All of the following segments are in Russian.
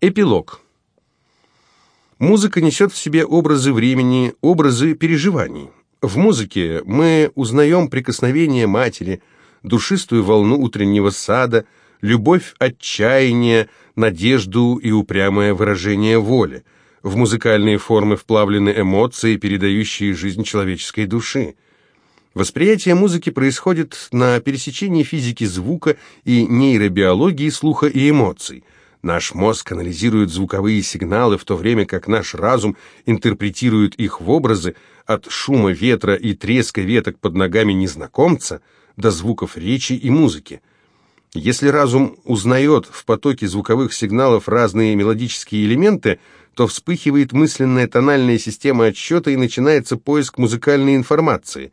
Эпилог. Музыка несет в себе образы времени, образы переживаний. В музыке мы узнаем прикосновение матери, душистую волну утреннего сада, любовь, отчаяние, надежду и упрямое выражение воли. В музыкальные формы вплавлены эмоции, передающие жизнь человеческой души. Восприятие музыки происходит на пересечении физики звука и нейробиологии слуха и эмоций – Наш мозг анализирует звуковые сигналы, в то время как наш разум интерпретирует их в образы от шума ветра и треска веток под ногами незнакомца до звуков речи и музыки. Если разум узнает в потоке звуковых сигналов разные мелодические элементы, то вспыхивает мысленная тональная система отсчета и начинается поиск музыкальной информации.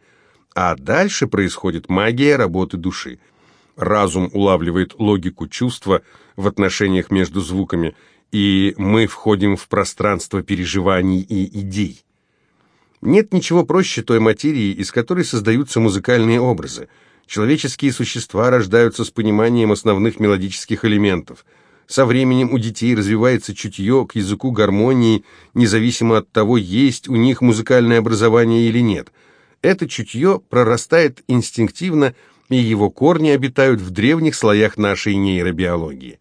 А дальше происходит магия работы души – разум улавливает логику чувства в отношениях между звуками, и мы входим в пространство переживаний и идей. Нет ничего проще той материи, из которой создаются музыкальные образы. Человеческие существа рождаются с пониманием основных мелодических элементов. Со временем у детей развивается чутье к языку гармонии, независимо от того, есть у них музыкальное образование или нет. Это чутье прорастает инстинктивно, и его корни обитают в древних слоях нашей нейробиологии.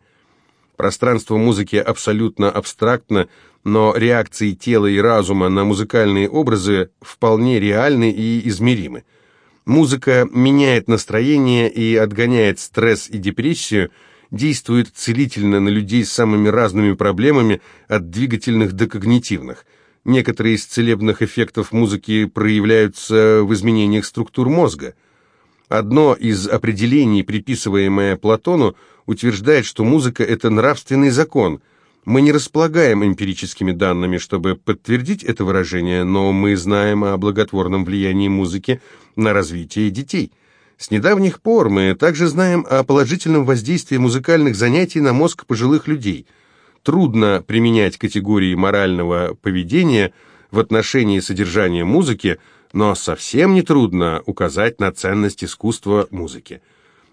Пространство музыки абсолютно абстрактно, но реакции тела и разума на музыкальные образы вполне реальны и измеримы. Музыка меняет настроение и отгоняет стресс и депрессию, действует целительно на людей с самыми разными проблемами, от двигательных до когнитивных. Некоторые из целебных эффектов музыки проявляются в изменениях структур мозга. Одно из определений, приписываемое Платону, утверждает, что музыка – это нравственный закон. Мы не располагаем эмпирическими данными, чтобы подтвердить это выражение, но мы знаем о благотворном влиянии музыки на развитие детей. С недавних пор мы также знаем о положительном воздействии музыкальных занятий на мозг пожилых людей. Трудно применять категории морального поведения в отношении содержания музыки – но совсем нетрудно указать на ценность искусства музыки.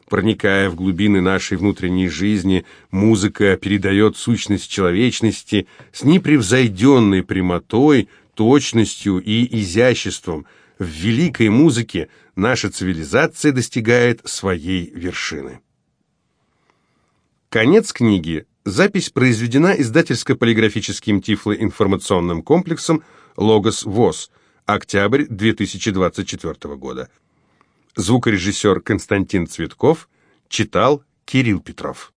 Проникая в глубины нашей внутренней жизни, музыка передает сущность человечности с непревзойденной прямотой, точностью и изяществом. В великой музыке наша цивилизация достигает своей вершины. Конец книги. Запись произведена издательско-полиграфическим тифлоинформационным комплексом «Логос ВОЗ». Октябрь 2024 года. Звукорежиссер Константин Цветков читал Кирилл Петров.